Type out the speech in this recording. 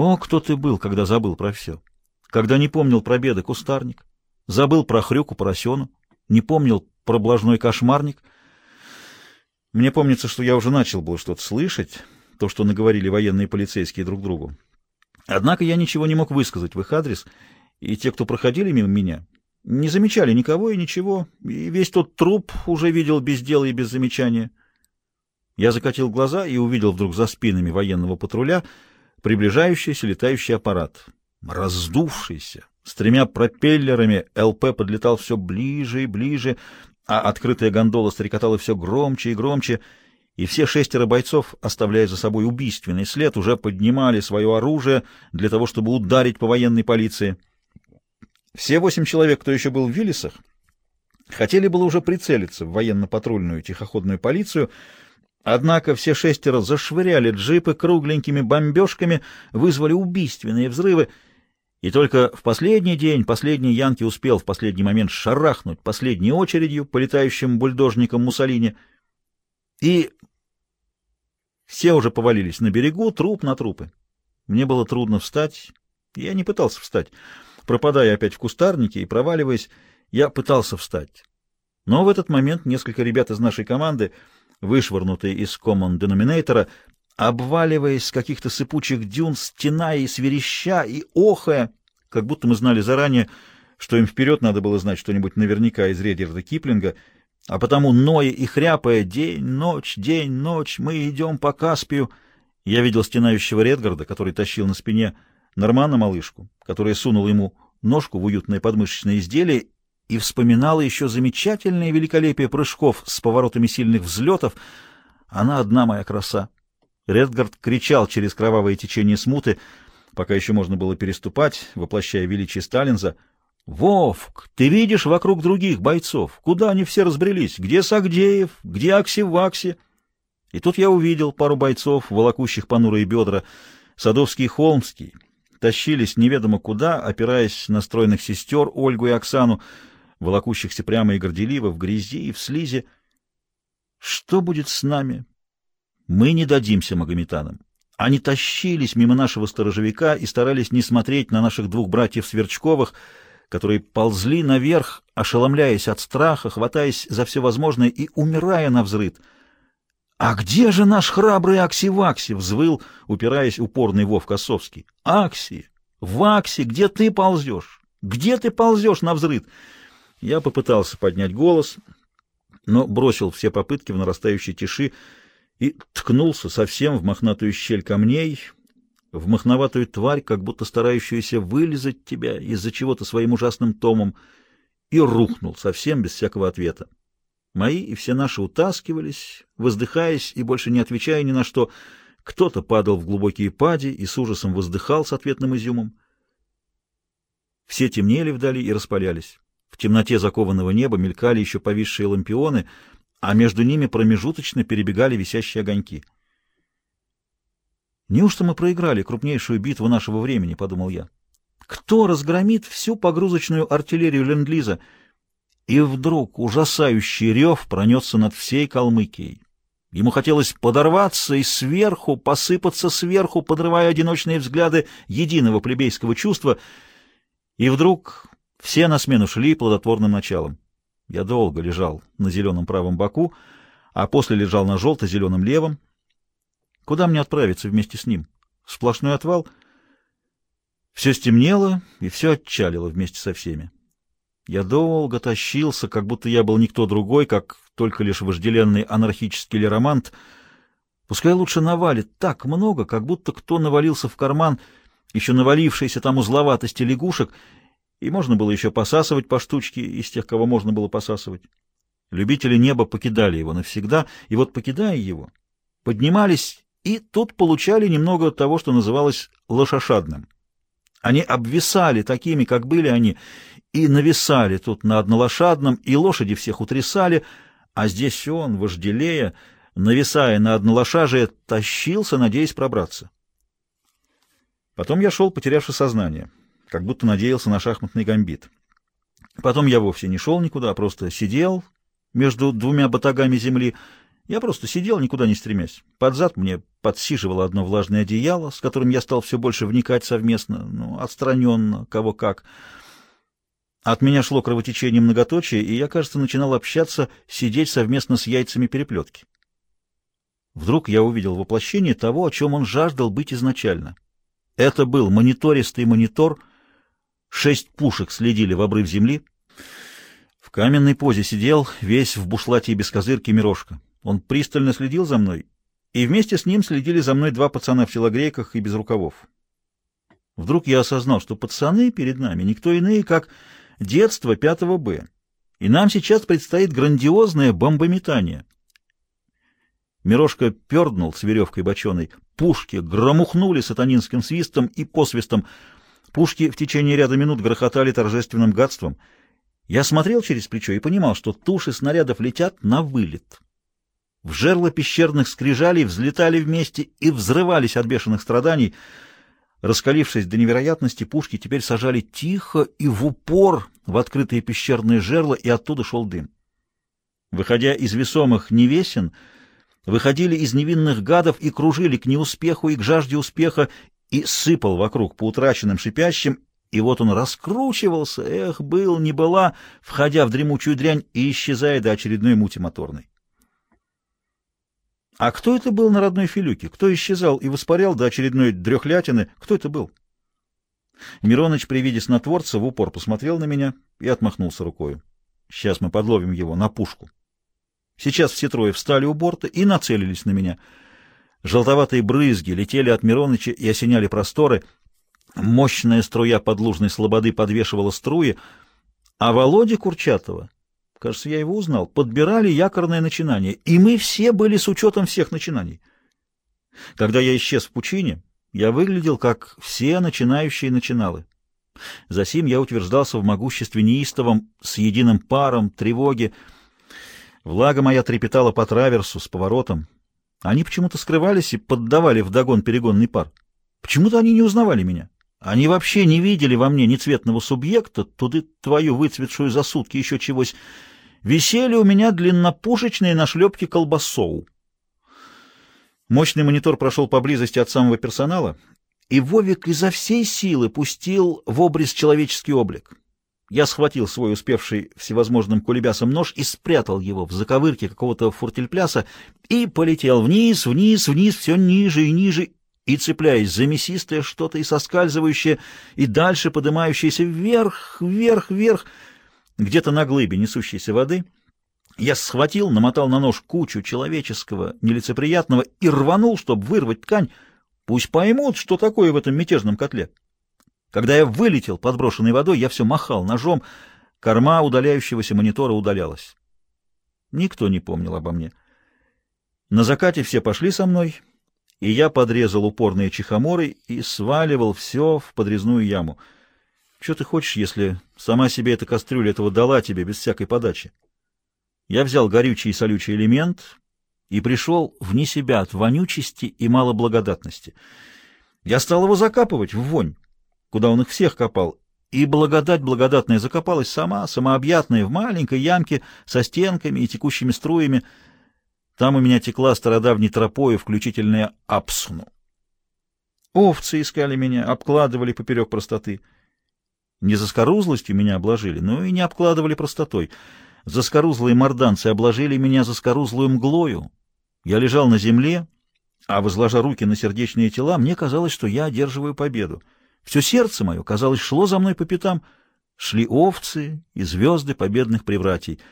О, кто ты был, когда забыл про все! Когда не помнил про беды кустарник, забыл про хрюку поросену, не помнил про блажной кошмарник. Мне помнится, что я уже начал было что-то слышать, то, что наговорили военные полицейские друг другу. Однако я ничего не мог высказать в их адрес, и те, кто проходили мимо меня, не замечали никого и ничего, и весь тот труп уже видел без дела и без замечания. Я закатил глаза и увидел вдруг за спинами военного патруля приближающийся летающий аппарат. Раздувшийся, с тремя пропеллерами, ЛП подлетал все ближе и ближе, а открытая гондола стрекотала все громче и громче, и все шестеро бойцов, оставляя за собой убийственный след, уже поднимали свое оружие для того, чтобы ударить по военной полиции. Все восемь человек, кто еще был в Виллисах, хотели было уже прицелиться в военно-патрульную тихоходную полицию, однако все шестеро зашвыряли джипы кругленькими бомбежками, вызвали убийственные взрывы, и только в последний день последний Янки успел в последний момент шарахнуть последней очередью по летающим Муссолини, и все уже повалились на берегу, труп на трупы. Мне было трудно встать, я не пытался встать. Пропадая опять в кустарнике и проваливаясь, я пытался встать. Но в этот момент несколько ребят из нашей команды, вышвырнутые из common denominator, обваливаясь с каких-то сыпучих дюн, стеная и свереща, и охая, как будто мы знали заранее, что им вперед надо было знать что-нибудь наверняка из Редерда Киплинга, а потому, ноя и хряпая, день, ночь, день, ночь, мы идем по Каспию. Я видел стенающего Редгарда, который тащил на спине Нормана малышку, которая сунула ему ножку в уютное подмышечное изделие и вспоминала еще замечательное великолепие прыжков с поворотами сильных взлетов. Она одна моя краса. Редгард кричал через кровавое течение смуты, пока еще можно было переступать, воплощая величие Сталинза. «Вовк, ты видишь вокруг других бойцов? Куда они все разбрелись? Где Сагдеев? Где Акси-Вакси?» И тут я увидел пару бойцов, волокущих понурые бедра, Садовский и Холмский, тащились неведомо куда, опираясь на стройных сестер Ольгу и Оксану, волокущихся прямо и горделиво в грязи и в слизи. Что будет с нами? Мы не дадимся магометанам. Они тащились мимо нашего сторожевика и старались не смотреть на наших двух братьев Сверчковых, которые ползли наверх, ошеломляясь от страха, хватаясь за все возможное и умирая на взрыд — «А где же наш храбрый Акси-Вакси?» — взвыл, упираясь упорный Вов Косовский. «Акси! Вакси, где ты ползешь? Где ты ползешь на взрыв?» Я попытался поднять голос, но бросил все попытки в нарастающей тиши и ткнулся совсем в мохнатую щель камней, в мохноватую тварь, как будто старающуюся вылезать тебя из-за чего-то своим ужасным томом, и рухнул совсем без всякого ответа. Мои и все наши утаскивались, воздыхаясь и больше не отвечая ни на что. Кто-то падал в глубокие пади и с ужасом воздыхал с ответным изюмом. Все темнели вдали и распалялись. В темноте закованного неба мелькали еще повисшие лампионы, а между ними промежуточно перебегали висящие огоньки. «Неужто мы проиграли крупнейшую битву нашего времени?» — подумал я. «Кто разгромит всю погрузочную артиллерию Ленд-Лиза?» И вдруг ужасающий рев пронесся над всей Калмыкией. Ему хотелось подорваться и сверху, посыпаться сверху, подрывая одиночные взгляды единого плебейского чувства. И вдруг все на смену шли плодотворным началом. Я долго лежал на зеленом правом боку, а после лежал на желто-зеленом левом. Куда мне отправиться вместе с ним? Сплошной отвал? Все стемнело, и все отчалило вместе со всеми. Я долго тащился, как будто я был никто другой, как только лишь вожделенный анархический лиромант. Пускай лучше навалит так много, как будто кто навалился в карман, еще навалившейся там узловатости лягушек, и можно было еще посасывать по штучке из тех, кого можно было посасывать. Любители неба покидали его навсегда, и вот, покидая его, поднимались и тут получали немного того, что называлось лошашадным. Они обвисали такими, как были они, и нависали тут на однолошадном, и лошади всех утрясали, а здесь он, вожделея, нависая на однолошажие, тащился, надеясь пробраться. Потом я шел, потерявши сознание, как будто надеялся на шахматный гамбит. Потом я вовсе не шел никуда, а просто сидел между двумя батагами земли Я просто сидел, никуда не стремясь. Под зад мне подсиживало одно влажное одеяло, с которым я стал все больше вникать совместно, ну, отстраненно, кого как. От меня шло кровотечение многоточия, и я, кажется, начинал общаться, сидеть совместно с яйцами переплетки. Вдруг я увидел воплощение того, о чем он жаждал быть изначально. Это был монитористый монитор, шесть пушек следили в обрыв земли. В каменной позе сидел весь в бушлате и без козырки Мирошка. Он пристально следил за мной, и вместе с ним следили за мной два пацана в телогрейках и без рукавов. Вдруг я осознал, что пацаны перед нами никто иные, как детство пятого Б, и нам сейчас предстоит грандиозное бомбометание. Мирошка перднул с веревкой боченой, пушки громухнули сатанинским свистом и посвистом, пушки в течение ряда минут грохотали торжественным гадством. Я смотрел через плечо и понимал, что туши снарядов летят на вылет. В жерло пещерных скрижалей взлетали вместе и взрывались от бешеных страданий. Раскалившись до невероятности, пушки теперь сажали тихо и в упор в открытые пещерные жерла, и оттуда шел дым. Выходя из весомых невесен, выходили из невинных гадов и кружили к неуспеху и к жажде успеха, и сыпал вокруг по утраченным шипящим, и вот он раскручивался, эх, был, не была, входя в дремучую дрянь и исчезая до очередной мути моторной. А кто это был на родной Филюке? Кто исчезал и воспарял до очередной дрехлятины? Кто это был? Мироныч при виде снотворца в упор посмотрел на меня и отмахнулся рукой. Сейчас мы подловим его на пушку. Сейчас все трое встали у борта и нацелились на меня. Желтоватые брызги летели от Мироныча и осеняли просторы. Мощная струя подлужной слободы подвешивала струи, а Володя Курчатова кажется, я его узнал, подбирали якорное начинание, и мы все были с учетом всех начинаний. Когда я исчез в пучине, я выглядел как все начинающие начиналы. Засим я утверждался в могуществе неистовом, с единым паром, тревоги. Влага моя трепетала по траверсу с поворотом. Они почему-то скрывались и поддавали вдогон перегонный пар. Почему-то они не узнавали меня. Они вообще не видели во мне ни цветного субъекта, туды твою выцветшую за сутки еще чегось. Висели у меня длиннопушечные нашлепки колбасоу. Мощный монитор прошел поблизости от самого персонала, и Вовик изо всей силы пустил в обрез человеческий облик. Я схватил свой успевший всевозможным кулебясом нож и спрятал его в заковырке какого-то фуртельпляса и полетел вниз, вниз, вниз, все ниже и ниже, и, цепляясь за мясистое что-то и соскальзывающее, и дальше поднимающееся вверх, вверх, вверх, где-то на глыбе несущейся воды, я схватил, намотал на нож кучу человеческого, нелицеприятного и рванул, чтобы вырвать ткань. Пусть поймут, что такое в этом мятежном котле. Когда я вылетел подброшенной водой, я все махал ножом, корма удаляющегося монитора удалялась. Никто не помнил обо мне. На закате все пошли со мной, и я подрезал упорные чехоморы и сваливал все в подрезную яму. Что ты хочешь, если сама себе эта кастрюля этого дала тебе без всякой подачи? Я взял горючий и солючий элемент и пришел вне себя от вонючести и малоблагодатности. Я стал его закапывать в вонь, куда он их всех копал, и благодать благодатная закопалась сама, самообъятная, в маленькой ямке со стенками и текущими струями — там у меня текла стародавней тропою, включительная Апсуну. Овцы искали меня, обкладывали поперек простоты. Не за скорузлостью меня обложили, но и не обкладывали простотой. Заскорузлые морданцы обложили меня за скорузлую мглою. Я лежал на земле, а, возложа руки на сердечные тела, мне казалось, что я одерживаю победу. Все сердце мое, казалось, шло за мной по пятам. Шли овцы и звезды победных привратий —